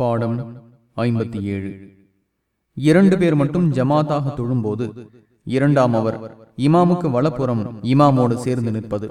பாடம் ஐம்பத்தி ஏழு. இரண்டு பேர் மட்டும் ஜமாத்தாக தொழும்போது இரண்டாம் அவர் இமாமுக்கு வலப்புறம் இமாமோடு சேர்ந்து நிற்பது.